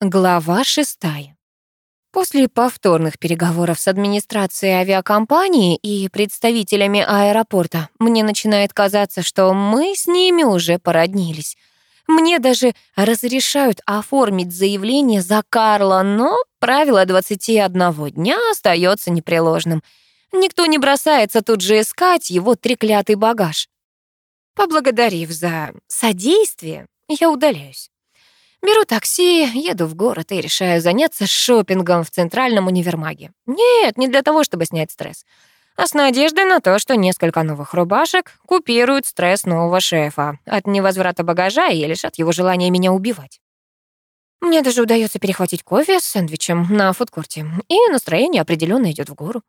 Глава шестая. После повторных переговоров с администрацией авиакомпании и представителями аэропорта мне начинает казаться, что мы с ними уже породнились. Мне даже разрешают оформить заявление за Карла, но правило 21 дня остается непреложным. Никто не бросается тут же искать его треклятый багаж. Поблагодарив за содействие, я удаляюсь. Беру такси, еду в город и решаю заняться шопингом в центральном универмаге. Нет, не для того, чтобы снять стресс, а с надеждой на то, что несколько новых рубашек купируют стресс нового шефа от невозврата багажа и лишат его желания меня убивать. Мне даже удается перехватить кофе с сэндвичем на фудкорте, и настроение определенно идет в гору.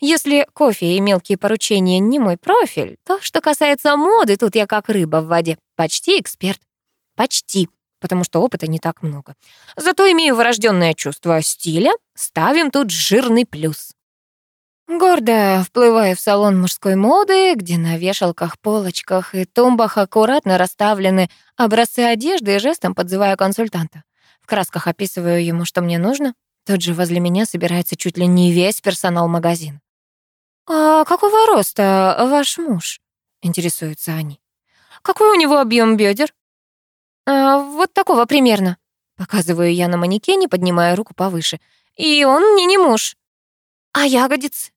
Если кофе и мелкие поручения не мой профиль, то, что касается моды, тут я как рыба в воде. Почти эксперт. Почти потому что опыта не так много. Зато имею врожденное чувство стиля, ставим тут жирный плюс. Гордо вплывая в салон мужской моды, где на вешалках, полочках и тумбах аккуратно расставлены образцы одежды и жестом подзываю консультанта. В красках описываю ему, что мне нужно. Тут же возле меня собирается чуть ли не весь персонал магазина. «А какого роста ваш муж?» — интересуются они. «Какой у него объем бедер? А, вот такого примерно. Показываю я на манекене, поднимая руку повыше. И он мне не муж. А ягодицы?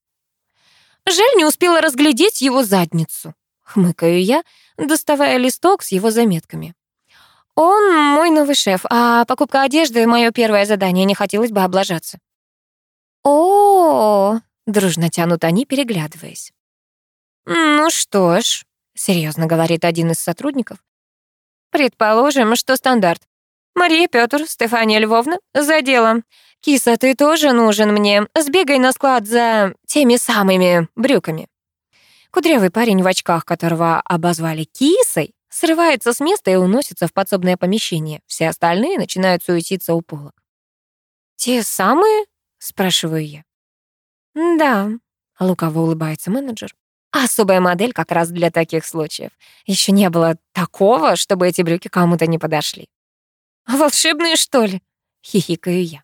Жаль, не успела разглядеть его задницу. Хмыкаю я, доставая листок с его заметками. Он мой новый шеф, а покупка одежды — мое первое задание, не хотелось бы облажаться. О, -о, -о дружно тянут они, переглядываясь. Ну что ж, серьезно говорит один из сотрудников, Предположим, что стандарт. Мария Пётр, Стефания Львовна, за делом. Киса, ты тоже нужен мне. Сбегай на склад за теми самыми брюками. Кудрявый парень в очках, которого обозвали кисой, срывается с места и уносится в подсобное помещение. Все остальные начинают суетиться у полок. «Те самые?» — спрашиваю я. «Да», — лукаво улыбается менеджер. Особая модель как раз для таких случаев. Еще не было такого, чтобы эти брюки кому-то не подошли. «Волшебные, что ли?» — хихикаю я.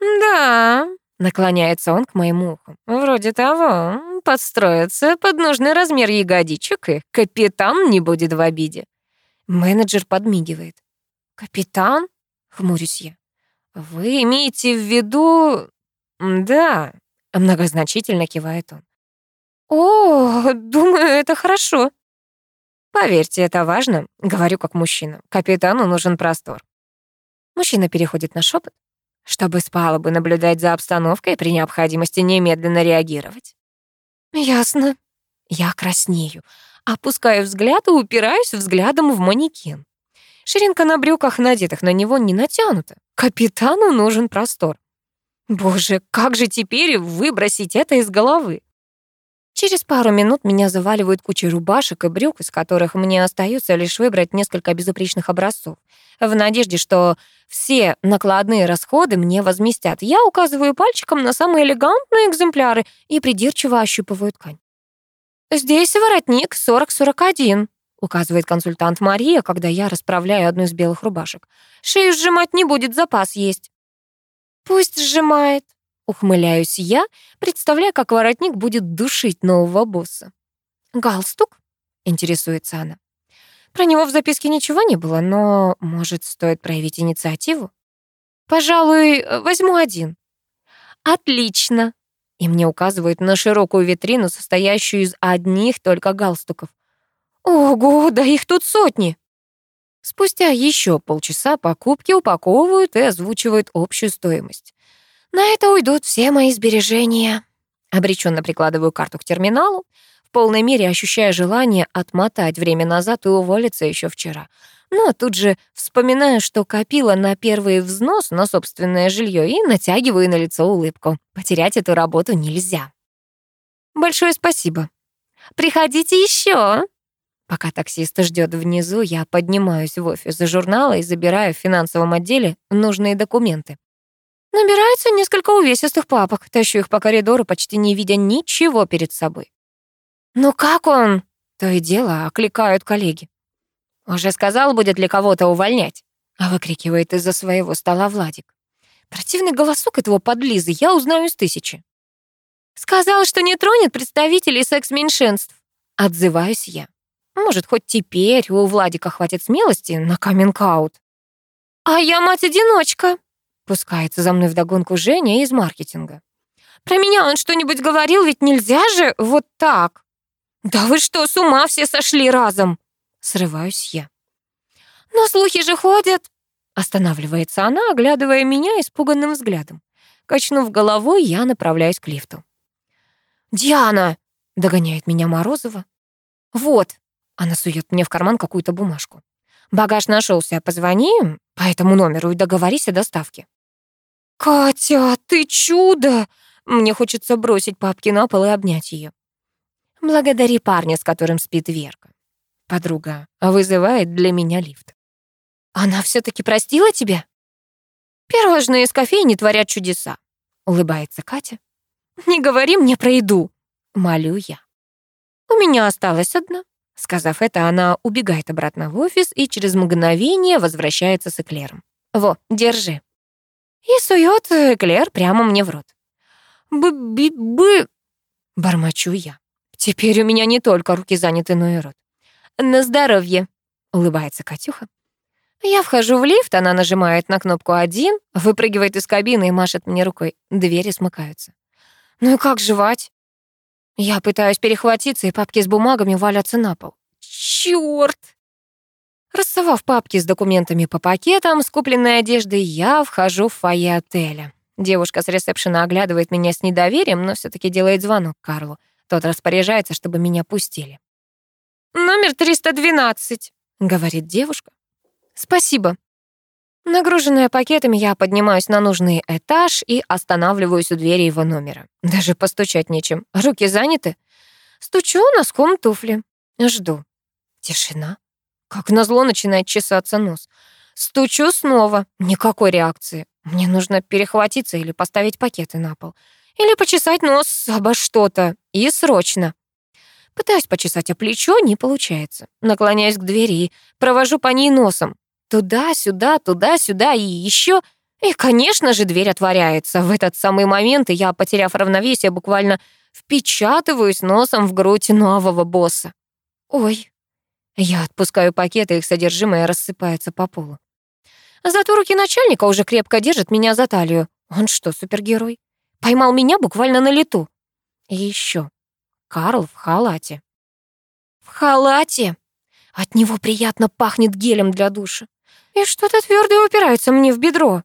«Да», — наклоняется он к моему уху. «Вроде того. Подстроиться под нужный размер ягодичек, и капитан не будет в обиде». Менеджер подмигивает. «Капитан?» — хмурюсь я. «Вы имеете в виду...» «Да», — многозначительно кивает он. «О, думаю, это хорошо». «Поверьте, это важно», — говорю как мужчина. «Капитану нужен простор». Мужчина переходит на шепот, чтобы с палубы наблюдать за обстановкой и при необходимости немедленно реагировать. «Ясно». Я краснею, опускаю взгляд и упираюсь взглядом в манекен. Ширинка на брюках, надетых на него, не натянута. Капитану нужен простор. Боже, как же теперь выбросить это из головы? Через пару минут меня заваливают кучей рубашек и брюк, из которых мне остается лишь выбрать несколько безупречных образцов. В надежде, что все накладные расходы мне возместят, я указываю пальчиком на самые элегантные экземпляры и придирчиво ощупываю ткань. «Здесь воротник 40-41», — указывает консультант Мария, когда я расправляю одну из белых рубашек. «Шею сжимать не будет, запас есть». «Пусть сжимает», Ухмыляюсь я, представляя, как воротник будет душить нового босса. «Галстук?» — интересуется она. Про него в записке ничего не было, но, может, стоит проявить инициативу? «Пожалуй, возьму один». «Отлично!» И мне указывают на широкую витрину, состоящую из одних только галстуков. «Ого, да их тут сотни!» Спустя еще полчаса покупки упаковывают и озвучивают общую стоимость. На это уйдут все мои сбережения. Обреченно прикладываю карту к терминалу, в полной мере ощущая желание отмотать время назад и уволиться еще вчера. Но тут же вспоминаю, что копила на первый взнос на собственное жилье и натягиваю на лицо улыбку. Потерять эту работу нельзя. Большое спасибо. Приходите еще. Пока таксист ждет внизу, я поднимаюсь в офис журнала и забираю в финансовом отделе нужные документы. Набирается несколько увесистых папок, тащу их по коридору, почти не видя ничего перед собой. «Ну как он?» — то и дело окликают коллеги. «Уже сказал, будет ли кого-то увольнять?» выкрикивает из-за своего стола Владик. Противный голосок этого подлизы я узнаю из тысячи. Сказал, что не тронет представителей секс-меньшинств. Отзываюсь я. Может, хоть теперь у Владика хватит смелости на каминг-аут. А я мать-одиночка. Пускается за мной вдогонку Женя из маркетинга. Про меня он что-нибудь говорил, ведь нельзя же вот так. Да вы что, с ума все сошли разом? Срываюсь я. Но слухи же ходят. Останавливается она, оглядывая меня испуганным взглядом. Качнув головой, я направляюсь к лифту. «Диана!» — догоняет меня Морозова. «Вот!» — она сует мне в карман какую-то бумажку. «Багаж нашелся, позвони по этому номеру и договорись о доставке». «Катя, ты чудо!» Мне хочется бросить папки на пол и обнять ее. Благодари парня, с которым спит Верка. Подруга вызывает для меня лифт. Она все таки простила тебя? Пирожные из кофейни творят чудеса. Улыбается Катя. Не говори мне про еду, молю я. У меня осталась одна. Сказав это, она убегает обратно в офис и через мгновение возвращается с эклером. «Во, держи». И сует эклер прямо мне в рот. «Бы-бы-бы...» — бормочу я. Теперь у меня не только руки заняты, но и рот. «На здоровье», — улыбается Катюха. Я вхожу в лифт, она нажимает на кнопку «один», выпрыгивает из кабины и машет мне рукой. Двери смыкаются. Ну и как жевать? Я пытаюсь перехватиться, и папки с бумагами валятся на пол. Чёрт! Рассовав папки с документами по пакетам, с купленной одеждой, я вхожу в фойе отеля. Девушка с ресепшена оглядывает меня с недоверием, но все таки делает звонок Карлу. Тот распоряжается, чтобы меня пустили. «Номер 312», — говорит девушка. «Спасибо». Нагруженная пакетами, я поднимаюсь на нужный этаж и останавливаюсь у двери его номера. Даже постучать нечем. Руки заняты. Стучу носком туфли. Жду. Тишина. Как назло начинает чесаться нос. Стучу снова. Никакой реакции. Мне нужно перехватиться или поставить пакеты на пол. Или почесать нос обо что-то. И срочно. Пытаюсь почесать о плечо, не получается. Наклоняюсь к двери провожу по ней носом. Туда-сюда, туда-сюда и еще. И, конечно же, дверь отворяется. В этот самый момент я, потеряв равновесие, буквально впечатываюсь носом в грудь нового босса. Ой. Я отпускаю пакеты, их содержимое рассыпается по полу. Зато руки начальника уже крепко держат меня за талию. Он что, супергерой? Поймал меня буквально на лету. И еще. Карл в халате. В халате? От него приятно пахнет гелем для душа. И что-то твердое упирается мне в бедро.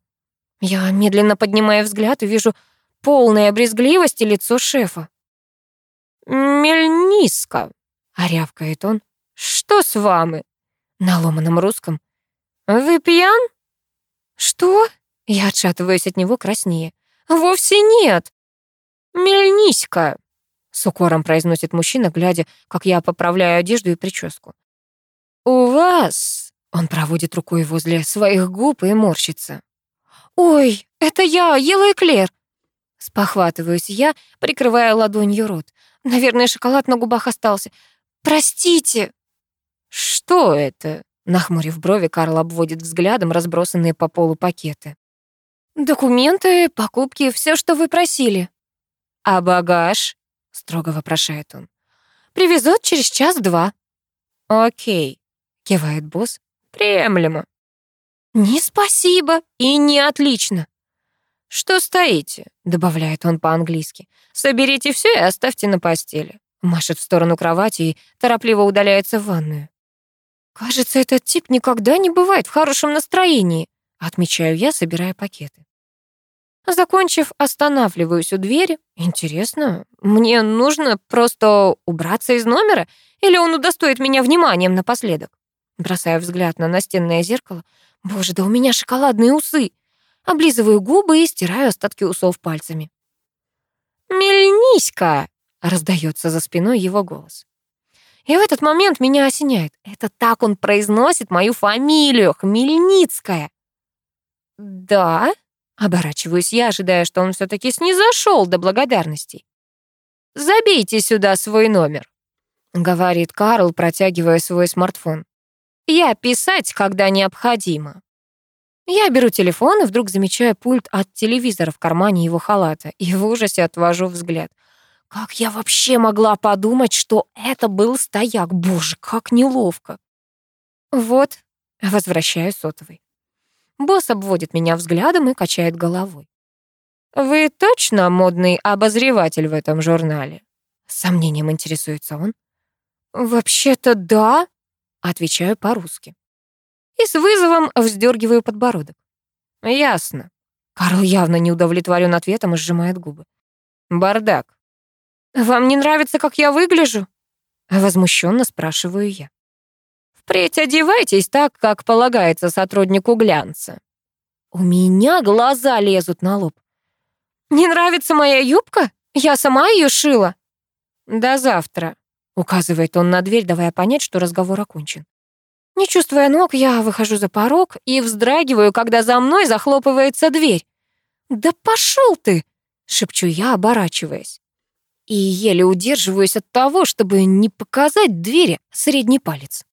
Я медленно поднимаю взгляд и вижу полное брезгливости лицо шефа. «Мельниска», — рявкает он. «Что с вами?» На ломаном русском. «Вы пьян?» «Что?» Я отшатываюсь от него краснее. «Вовсе нет!» «Мельниська!» С укором произносит мужчина, глядя, как я поправляю одежду и прическу. «У вас...» Он проводит рукой возле своих губ и морщится. «Ой, это я, ела эклер!» Спохватываюсь я, прикрывая ладонью рот. Наверное, шоколад на губах остался. «Простите!» «Что это?» Нахмурив брови, Карл обводит взглядом разбросанные по полу пакеты. «Документы, покупки, все, что вы просили». «А багаж?» — строго вопрошает он. «Привезут через час-два». «Окей», — кивает босс. «Приемлемо». «Не спасибо и не отлично». «Что стоите?» — добавляет он по-английски. «Соберите все и оставьте на постели». Машет в сторону кровати и торопливо удаляется в ванную. «Кажется, этот тип никогда не бывает в хорошем настроении», отмечаю я, собирая пакеты. Закончив, останавливаюсь у двери. Интересно, мне нужно просто убраться из номера или он удостоит меня вниманием напоследок? Бросаю взгляд на настенное зеркало. Боже, да у меня шоколадные усы. Облизываю губы и стираю остатки усов пальцами. «Мельниська!» — раздается за спиной его голос. И в этот момент меня осеняет. Это так он произносит мою фамилию, Хмельницкая. «Да?» — оборачиваюсь я, ожидая, что он все таки снизошел до благодарностей. «Забейте сюда свой номер», — говорит Карл, протягивая свой смартфон. «Я писать, когда необходимо». Я беру телефон и вдруг замечаю пульт от телевизора в кармане его халата и в ужасе отвожу взгляд. Как я вообще могла подумать, что это был стояк? Боже, как неловко. Вот, возвращаю сотовый. Босс обводит меня взглядом и качает головой. «Вы точно модный обозреватель в этом журнале?» С сомнением интересуется он. «Вообще-то да», — отвечаю по-русски. И с вызовом вздергиваю подбородок. «Ясно». Карл явно не удовлетворен ответом и сжимает губы. «Бардак». «Вам не нравится, как я выгляжу?» Возмущенно спрашиваю я. «Впредь одевайтесь так, как полагается сотруднику глянца». У меня глаза лезут на лоб. «Не нравится моя юбка? Я сама ее шила». «До завтра», — указывает он на дверь, давая понять, что разговор окончен. Не чувствуя ног, я выхожу за порог и вздрагиваю, когда за мной захлопывается дверь. «Да пошел ты!» — шепчу я, оборачиваясь. И еле удерживаюсь от того, чтобы не показать двери средний палец.